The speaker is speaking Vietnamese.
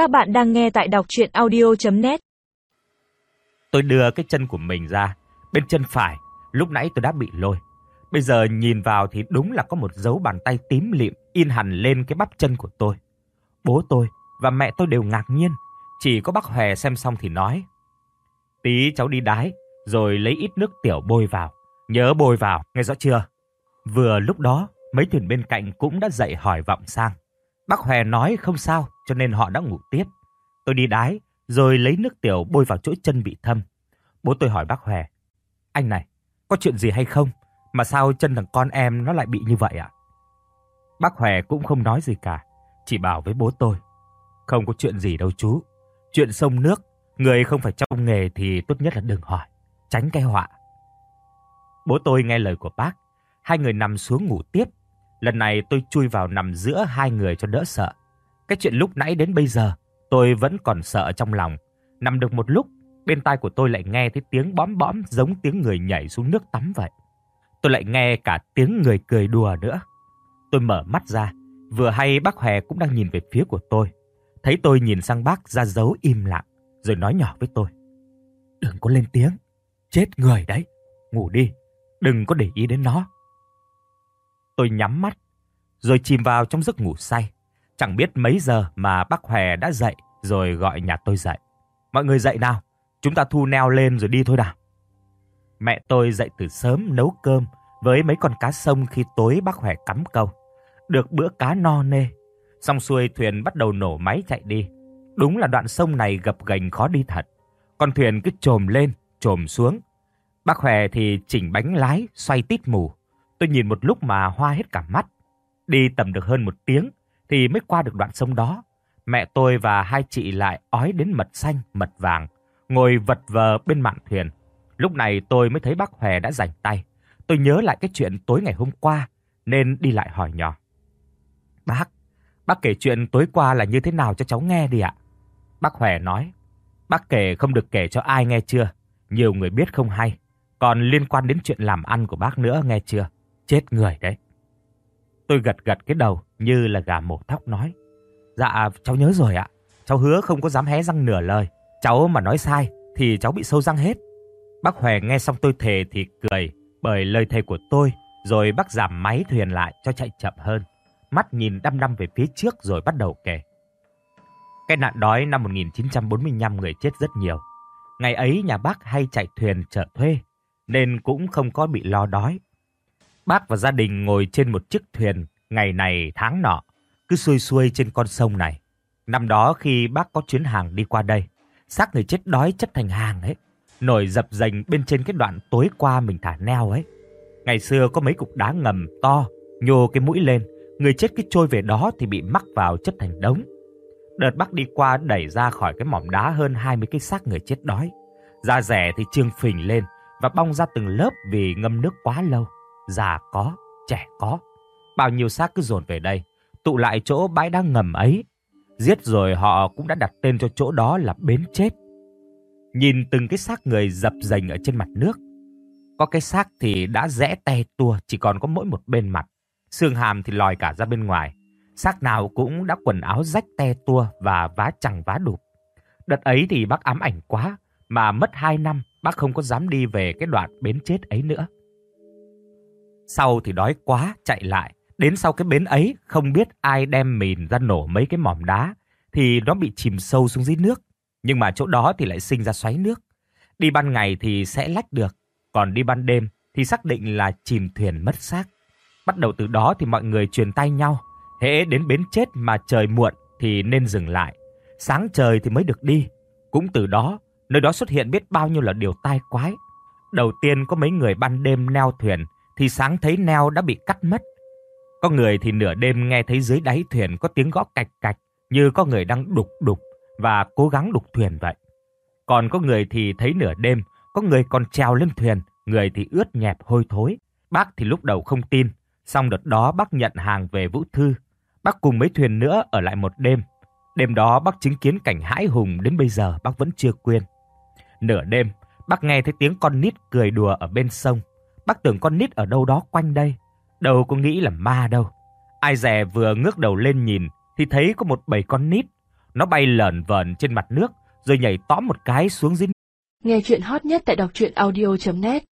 Các bạn đang nghe tại đọc chuyện audio.net Tôi đưa cái chân của mình ra, bên chân phải, lúc nãy tôi đã bị lôi. Bây giờ nhìn vào thì đúng là có một dấu bàn tay tím lịm in hẳn lên cái bắp chân của tôi. Bố tôi và mẹ tôi đều ngạc nhiên, chỉ có bác Hòe xem xong thì nói. Tí cháu đi đái, rồi lấy ít nước tiểu bôi vào. Nhớ bôi vào, nghe rõ chưa? Vừa lúc đó, mấy thuyền bên cạnh cũng đã dậy hỏi vọng sang. Bác Hòe nói không sao, cho nên họ đã ngủ tiếp. Tôi đi đái, rồi lấy nước tiểu bôi vào chỗ chân bị thâm. Bố tôi hỏi bác Hòe, anh này, có chuyện gì hay không? Mà sao chân thằng con em nó lại bị như vậy ạ? Bác Hòe cũng không nói gì cả, chỉ bảo với bố tôi. Không có chuyện gì đâu chú, chuyện sông nước, người không phải trong nghề thì tốt nhất là đừng hỏi, tránh cái họa. Bố tôi nghe lời của bác, hai người nằm xuống ngủ tiếp Lần này tôi chui vào nằm giữa hai người cho đỡ sợ. Cái chuyện lúc nãy đến bây giờ, tôi vẫn còn sợ trong lòng. Nằm được một lúc, bên tai của tôi lại nghe thấy tiếng bóm bóm giống tiếng người nhảy xuống nước tắm vậy. Tôi lại nghe cả tiếng người cười đùa nữa. Tôi mở mắt ra, vừa hay bác Hòe cũng đang nhìn về phía của tôi. Thấy tôi nhìn sang bác ra dấu im lặng, rồi nói nhỏ với tôi. Đừng có lên tiếng, chết người đấy, ngủ đi, đừng có để ý đến nó. Tôi nhắm mắt, rồi chìm vào trong giấc ngủ say. Chẳng biết mấy giờ mà bác Hòe đã dậy rồi gọi nhà tôi dậy. Mọi người dậy nào, chúng ta thu neo lên rồi đi thôi nào. Mẹ tôi dậy từ sớm nấu cơm với mấy con cá sông khi tối bác Hòe cắm câu. Được bữa cá no nê, xong xuôi thuyền bắt đầu nổ máy chạy đi. Đúng là đoạn sông này gập gành khó đi thật. Con thuyền cứ trồm lên, trồm xuống. Bác Hòe thì chỉnh bánh lái, xoay tít mù. Tôi nhìn một lúc mà hoa hết cả mắt. Đi tầm được hơn một tiếng thì mới qua được đoạn sông đó. Mẹ tôi và hai chị lại ói đến mật xanh, mật vàng, ngồi vật vờ bên mạn thuyền. Lúc này tôi mới thấy bác Hòe đã rảnh tay. Tôi nhớ lại cái chuyện tối ngày hôm qua nên đi lại hỏi nhỏ. Bác, bác kể chuyện tối qua là như thế nào cho cháu nghe đi ạ. Bác Hòe nói, bác kể không được kể cho ai nghe chưa? Nhiều người biết không hay. Còn liên quan đến chuyện làm ăn của bác nữa nghe chưa? Chết người đấy. Tôi gật gật cái đầu như là gà mổ thóc nói. Dạ, cháu nhớ rồi ạ. Cháu hứa không có dám hé răng nửa lời. Cháu mà nói sai thì cháu bị sâu răng hết. Bác Hòe nghe xong tôi thề thì cười bởi lời thề của tôi. Rồi bác giảm máy thuyền lại cho chạy chậm hơn. Mắt nhìn đăm đăm về phía trước rồi bắt đầu kể. Cái nạn đói năm 1945 người chết rất nhiều. Ngày ấy nhà bác hay chạy thuyền chở thuê nên cũng không có bị lo đói Bác và gia đình ngồi trên một chiếc thuyền ngày này tháng nọ, cứ xuôi xuôi trên con sông này. Năm đó khi bác có chuyến hàng đi qua đây, xác người chết đói chất thành hàng ấy, nổi dập dành bên trên cái đoạn tối qua mình thả neo ấy. Ngày xưa có mấy cục đá ngầm to, nhô cái mũi lên, người chết cứ trôi về đó thì bị mắc vào chất thành đống. Đợt bác đi qua đẩy ra khỏi cái mỏm đá hơn 20 cái xác người chết đói. Da rẻ thì trương phình lên và bong ra từng lớp vì ngâm nước quá lâu già có, trẻ có. Bao nhiêu xác cứ dồn về đây, tụ lại chỗ bãi đá ngầm ấy. Giết rồi họ cũng đã đặt tên cho chỗ đó là bến chết. Nhìn từng cái xác người dập dềnh ở trên mặt nước. Có cái xác thì đã rẽ te tua, chỉ còn có mỗi một bên mặt. Xương hàm thì lòi cả ra bên ngoài. Xác nào cũng đã quần áo rách te tua và vá chẳng vá đụp. Đợt ấy thì bác ám ảnh quá, mà mất hai năm bác không có dám đi về cái đoạn bến chết ấy nữa sau thì đói quá chạy lại, đến sau cái bến ấy không biết ai đem mìn ra nổ mấy cái mỏm đá thì nó bị chìm sâu xuống dưới nước, nhưng mà chỗ đó thì lại sinh ra xoáy nước. Đi ban ngày thì sẽ lách được, còn đi ban đêm thì xác định là chìm thuyền mất xác. Bắt đầu từ đó thì mọi người truyền tay nhau, hễ đến bến chết mà trời muộn thì nên dừng lại, sáng trời thì mới được đi. Cũng từ đó, nơi đó xuất hiện biết bao nhiêu là điều tai quái. Đầu tiên có mấy người ban đêm neo thuyền thì sáng thấy neo đã bị cắt mất. Có người thì nửa đêm nghe thấy dưới đáy thuyền có tiếng gõ cạch cạch như có người đang đục đục và cố gắng đục thuyền vậy. Còn có người thì thấy nửa đêm, có người còn trèo lên thuyền, người thì ướt nhẹp hôi thối. Bác thì lúc đầu không tin, xong đợt đó bác nhận hàng về Vũ Thư. Bác cùng mấy thuyền nữa ở lại một đêm. Đêm đó bác chứng kiến cảnh hãi hùng đến bây giờ bác vẫn chưa quên. Nửa đêm, bác nghe thấy tiếng con nít cười đùa ở bên sông. Bác tưởng con nít ở đâu đó quanh đây, đâu có nghĩ là ma đâu. Ai dè vừa ngước đầu lên nhìn thì thấy có một bầy con nít, nó bay lởn vởn trên mặt nước rồi nhảy tóm một cái xuống dưới. Nghe chuyện hot nhất tại đọc audio net